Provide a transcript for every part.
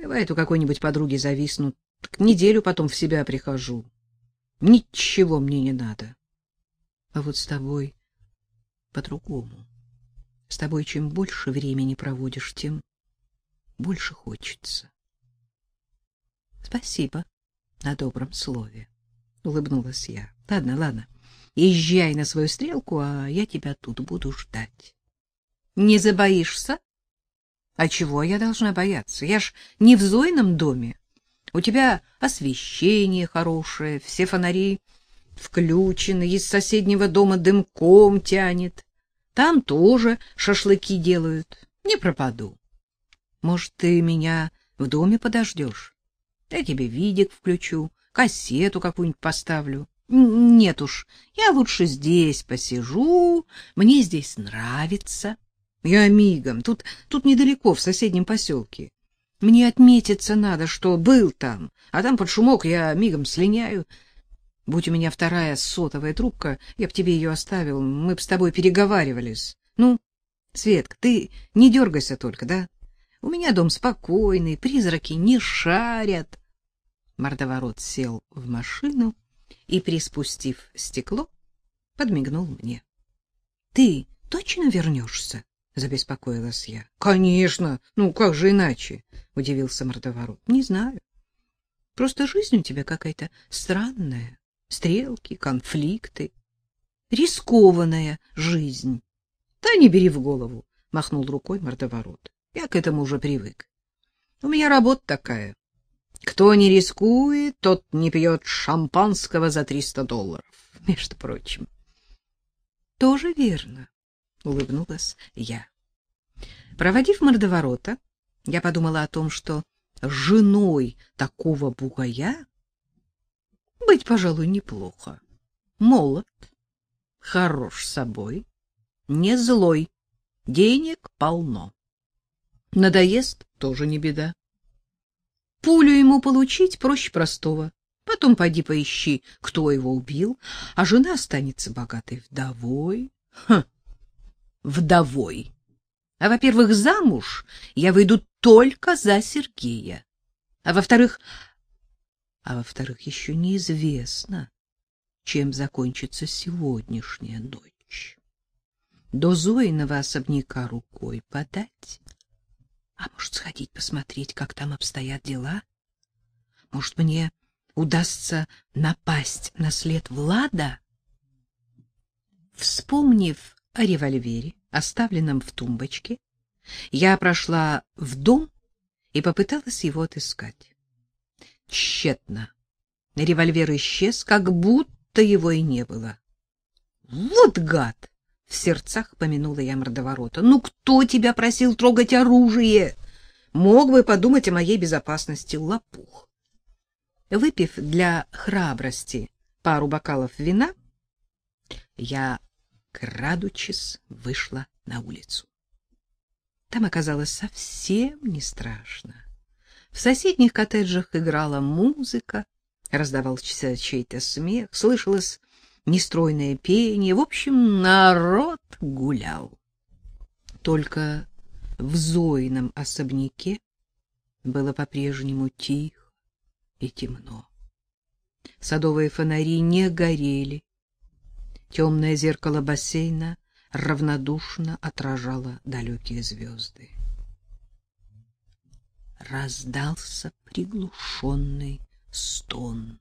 Бывает, у какой-нибудь подруги зависну, так неделю потом в себя прихожу. Ничего мне не надо. А вот с тобой по-другому. С тобой чем больше времени проводишь, тем больше хочется. Спасибо на добром слове, улыбнулась я. Ладно, ладно. Езжай на свою стрелку, а я тебя тут буду ждать. Не забоишься? А чего я должна бояться? Я ж не в Зоином доме. У тебя освещение хорошее, все фонари включены, из соседнего дома дымком тянет. Там тоже шашлыки делают. Не пропаду. Может, ты меня в доме подождешь? Я тебе видик включу, кассету какую-нибудь поставлю. Нет уж, я лучше здесь посижу, мне здесь нравится. Я мигом, тут, тут недалеко, в соседнем поселке. Мне отметиться надо, что был там, а там под шумок я мигом слиняю. Будь у меня вторая сотовая трубка, я б тебе ее оставил, мы б с тобой переговаривались. Ну, Светка, ты не дергайся только, да? У меня дом спокойный, призраки не шарят. Мордоворот сел в машину и, приспустив стекло, подмигнул мне. — Ты точно вернешься? — забеспокоилась я. — Конечно. Ну, как же иначе? — удивился мордоворот. — Не знаю. Просто жизнь у тебя какая-то странная. Стрелки, конфликты. Рискованная жизнь. — Да не бери в голову, — махнул рукой мордоворот. — Я к этому уже привык. У меня работа такая. Кто не рискует, тот не пьет шампанского за триста долларов, между прочим. — Тоже верно, — улыбнулась я. Проводив мордоворота, я подумала о том, что женой такого бугая быть, пожалуй, неплохо. Молод, хорош собой, не злой, денег полно. Надоест — тоже не беда. Пулю ему получить проще простого. Потом пойди поищи, кто его убил, а жена останется богатой вдовой. Хм, вдовой. А, во-первых, замуж я выйду только за Сергея. А во-вторых, а во-вторых, еще неизвестно, чем закончится сегодняшняя ночь. До Зоиного особняка рукой подать. А может, сходить посмотреть, как там обстоят дела? Может, мне удастся напасть на след Влада? Вспомнив о револьвере, оставленном в тумбочке, я прошла в дом и попыталась его отыскать. Тщетно. Револьвер исчез, как будто его и не было. Вот гад! В сердцах помянула я мордоворота. Ну кто тебя просил трогать оружие? Мог бы подумать о моей безопасности, лопух. Выпив для храбрости пару бокалов вина, я крадучись вышла на улицу. Там оказалось совсем не страшно. В соседних коттеджах играла музыка, раздавался чей-то смех, слышалось нестройное пение. В общем, народ гулял. Только в Зоином особняке было по-прежнему тихо и темно. Садовые фонари не горели, Темное зеркало бассейна равнодушно отражало далекие звезды. Раздался приглушенный стон.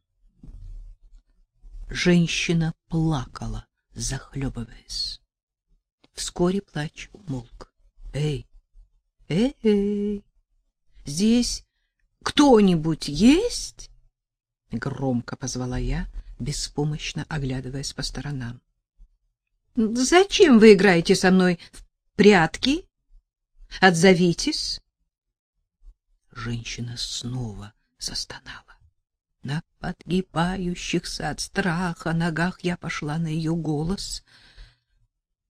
Женщина плакала, захлебываясь. Вскоре плач умолк. Эй, эй, эй, здесь кто-нибудь есть? Громко позвала я, беспомощно оглядываясь по сторонам. Зачем вы играете со мной в прятки? Отзовитесь. Женщина снова застонала. На подгибающихся от страха ногах я пошла на ее голос.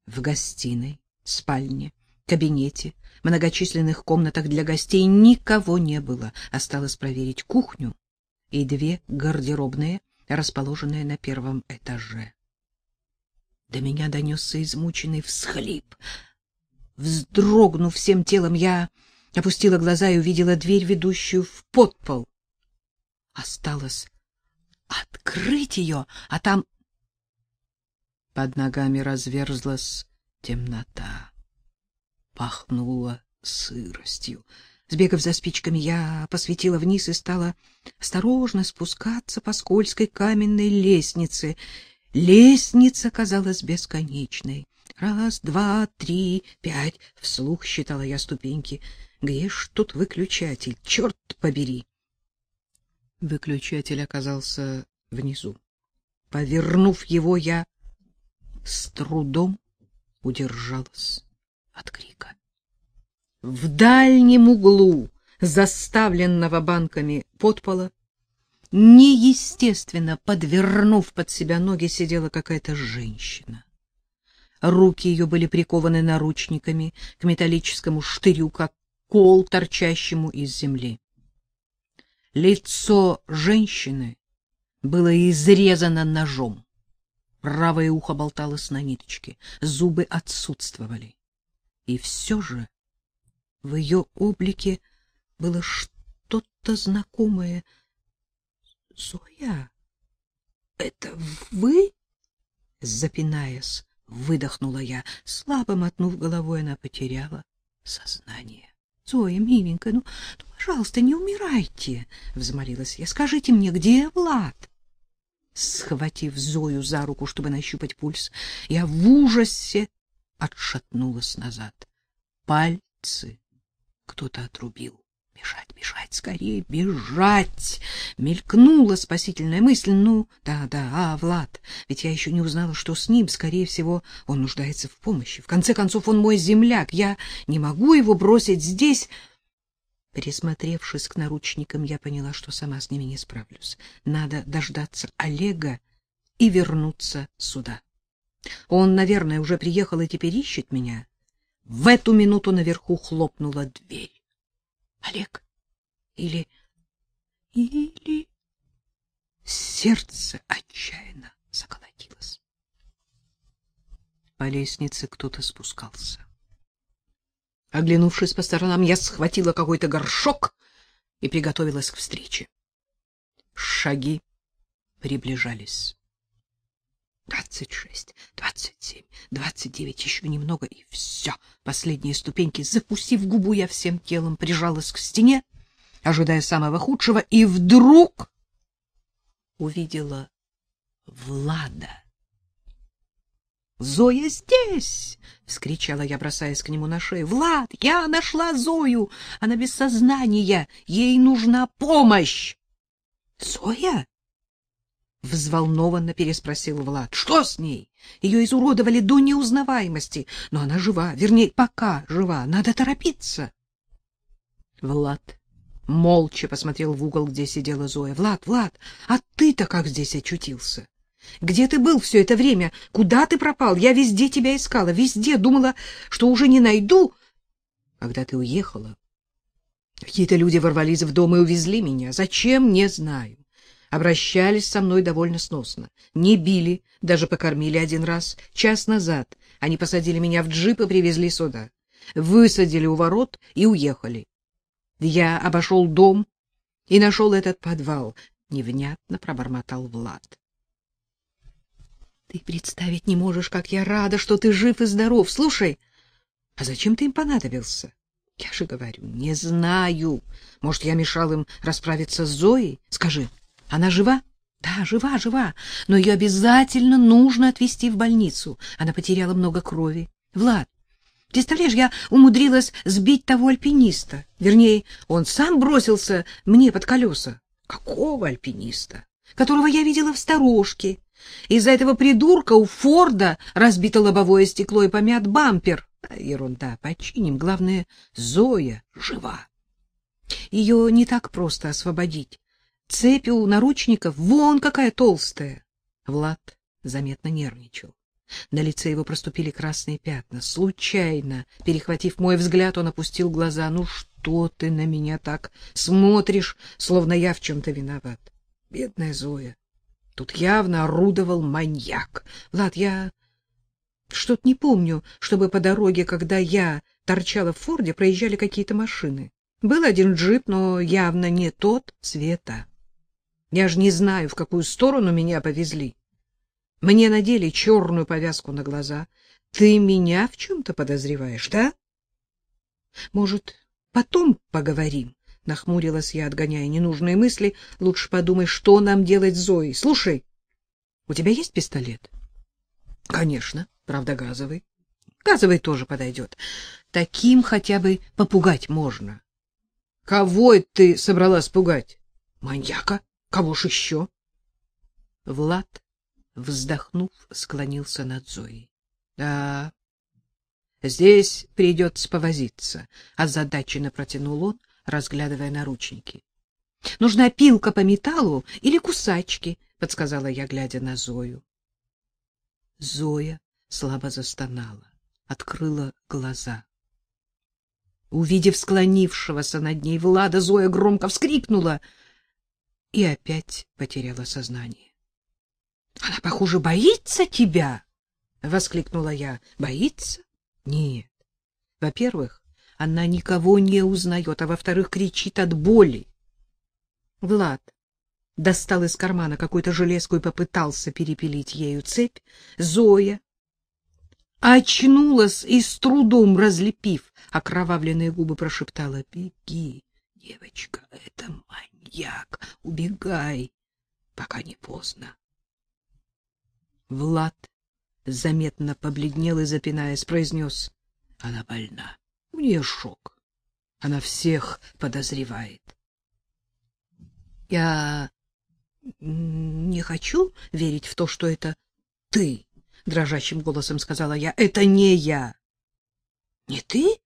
В гостиной, спальне, кабинете, многочисленных комнатах для гостей никого не было. Осталось проверить кухню и две гардеробные расположенная на первом этаже. До меня донесся измученный всхлип. Вздрогнув всем телом, я опустила глаза и увидела дверь, ведущую в подпол. Осталось открыть ее, а там под ногами разверзлась темнота. Пахнуло сыростью. Сбегав за спичками, я посветила вниз и стала осторожно спускаться по скользкой каменной лестнице. Лестница казалась бесконечной. Раз, два, три, пять. Вслух считала я ступеньки. Где ж тут выключатель? Черт побери! Выключатель оказался внизу. Повернув его, я с трудом удержалась от крика. В дальнем углу, заставленного банками подпола, неестественно подвернув под себя ноги, сидела какая-то женщина. Руки ее были прикованы наручниками к металлическому штырю, как кол, торчащему из земли. Лицо женщины было изрезано ножом. Правое ухо болталось на ниточке, зубы отсутствовали. И все же в ее облике было что-то знакомое. — Зоя, это вы? — запинаясь, выдохнула я. Слабо мотнув головой, она потеряла сознание. — Зоя, миленькая, ну, ну, пожалуйста, не умирайте, — взмолилась я. — Скажите мне, где Влад? Схватив Зою за руку, чтобы нащупать пульс, я в ужасе отшатнулась назад. Пальцы кто-то отрубил. Бежать, бежать, скорее бежать! Мелькнула спасительная мысль. Ну, да, да, а, Влад, ведь я еще не узнала, что с ним. Скорее всего, он нуждается в помощи. В конце концов, он мой земляк. Я не могу его бросить здесь. Присмотревшись к наручникам, я поняла, что сама с ними не справлюсь. Надо дождаться Олега и вернуться сюда. Он, наверное, уже приехал и теперь ищет меня. В эту минуту наверху хлопнула дверь. Олег или или сердце отчаянно заколотилось. По лестнице кто-то спускался. Оглянувшись по сторонам, я схватила какой-то горшок и приготовилась к встрече. Шаги приближались. Двадцать шесть, двадцать семь, двадцать девять, еще немного, и все. Последние ступеньки. Закусив губу, я всем телом прижалась к стене, ожидая самого худшего, и вдруг увидела Влада. Зоя здесь, вскричала я, бросаясь к нему на шею. Влад, я нашла Зою. Она без сознания. Ей нужна помощь. Зоя? Взволнованно переспросил Влад. Что с ней? Ее изуродовали до неузнаваемости, но она жива, вернее, пока жива. Надо торопиться. Влад молча посмотрел в угол, где сидела Зоя. Влад, Влад, а ты-то как здесь очутился? Где ты был все это время? Куда ты пропал? Я везде тебя искала, везде думала, что уже не найду. Когда ты уехала, какие-то люди ворвались в дом и увезли меня. Зачем, не знаю обращались со мной довольно сносно. Не били, даже покормили один раз. Час назад они посадили меня в джип и привезли сюда. Высадили у ворот и уехали. Я обошел дом и нашел этот подвал. Невнятно пробормотал Влад. Ты представить не можешь, как я рада, что ты жив и здоров. Слушай, а зачем ты им понадобился? Я же говорю, не знаю. Может, я мешал им расправиться с Зоей? Скажи, она жива? Да, жива, жива, но ее обязательно нужно отвезти в больницу. Она потеряла много крови. Влад, представляешь, я умудрилась сбить того альпиниста. Вернее, он сам бросился мне под колеса. Какого альпиниста? Которого я видела в сторожке. Из-за этого придурка у Форда разбито лобовое стекло и помят бампер. Да, ерунда, починим. Главное, Зоя жива. Ее не так просто освободить. Цепь у наручников вон какая толстая. Влад заметно нервничал. На лице его проступили красные пятна. Случайно, перехватив мой взгляд, он опустил глаза. Ну что ты на меня так смотришь, словно я в чем то виноват? Бедная Зоя. Тут явно орудовал маньяк. Влад, я Что-то не помню, чтобы по дороге, когда я торчала в Форде, проезжали какие-то машины. Был один джип, но явно не тот цвета. Я же не знаю, в какую сторону меня повезли. Мне надели черную повязку на глаза. Ты меня в чем-то подозреваешь, да? Может, потом поговорим? Нахмурилась я, отгоняя ненужные мысли. Лучше подумай, что нам делать с Зоей. Слушай, у тебя есть пистолет? Конечно, правда, газовый. Газовый тоже подойдет. Таким хотя бы попугать можно. Кого ты собралась пугать? Маньяка? Кого ж еще? Влад, вздохнув, склонился над Зоей. Да. Здесь придется повозиться, озадаченно протянул он, разглядывая наручники. Нужна пилка по металлу или кусачки, подсказала я, глядя на Зою. Зоя слабо застонала, открыла глаза. Увидев склонившегося над ней Влада, Зоя громко вскрикнула и опять потеряла сознание. — Она, похоже, боится тебя! — воскликнула я. — Боится? Нет. Во-первых, она никого не узнает, а во-вторых, кричит от боли. Влад достал из кармана какую-то железку и попытался перепилить ею цепь. Зоя очнулась и с трудом разлепив окровавленные губы прошептала: "Беги, девочка, это маньяк, убегай, пока не поздно". Влад заметно побледнел и запинаясь произнес: "Она больна. У нее шок. Она всех подозревает". Я не хочу верить в то, что это ты, дрожащим голосом сказала я. Это не я. Не ты?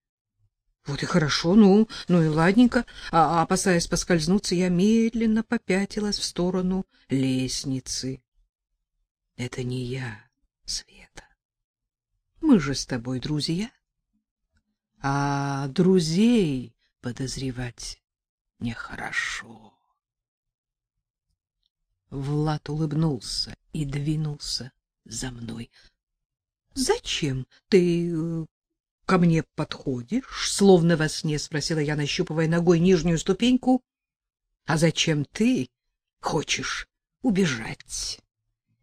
Вот и хорошо, ну, ну и ладненько. А, а опасаясь поскользнуться, я медленно попятилась в сторону лестницы. Это не я, Света. Мы же с тобой друзья. А друзей подозревать нехорошо. Влад улыбнулся и двинулся за мной. — Зачем ты э, ко мне подходишь? — словно во сне спросила я, нащупывая ногой нижнюю ступеньку. — А зачем ты хочешь убежать?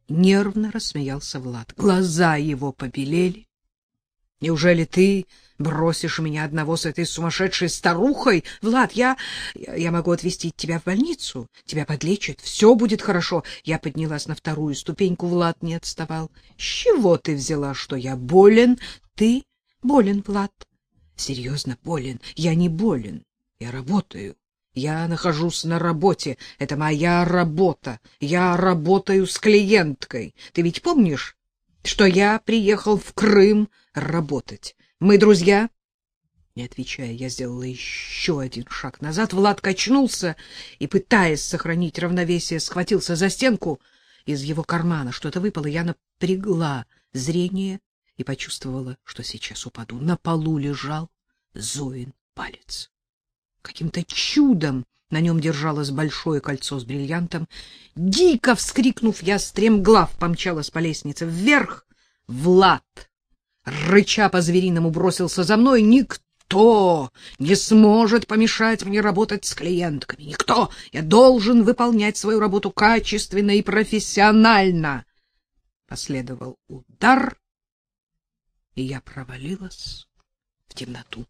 Нервно рассмеялся Влад. Глаза его побелели. Неужели ты бросишь меня одного с этой сумасшедшей старухой? Влад, я я могу отвезти тебя в больницу. Тебя подлечат, все будет хорошо. Я поднялась на вторую ступеньку, Влад не отставал. С чего ты взяла, что я болен? Ты болен, Влад. Серьезно болен. Я не болен. Я работаю. Я нахожусь на работе. Это моя работа. Я работаю с клиенткой. Ты ведь помнишь, что я приехал в Крым работать. Мы друзья? Не отвечая, я сделала еще один шаг назад. Влад качнулся и, пытаясь сохранить равновесие, схватился за стенку. Из его кармана что-то выпало. Я напрягла зрение и почувствовала, что сейчас упаду. На полу лежал Зоин палец. Каким-то чудом на нем держалось большое кольцо с бриллиантом. Дико вскрикнув, я стремглав помчалась по лестнице вверх. Влад, рыча по-звериному, бросился за мной. Никто не сможет помешать мне работать с клиентками. Никто! Я должен выполнять свою работу качественно и профессионально. Последовал удар, и я провалилась в темноту.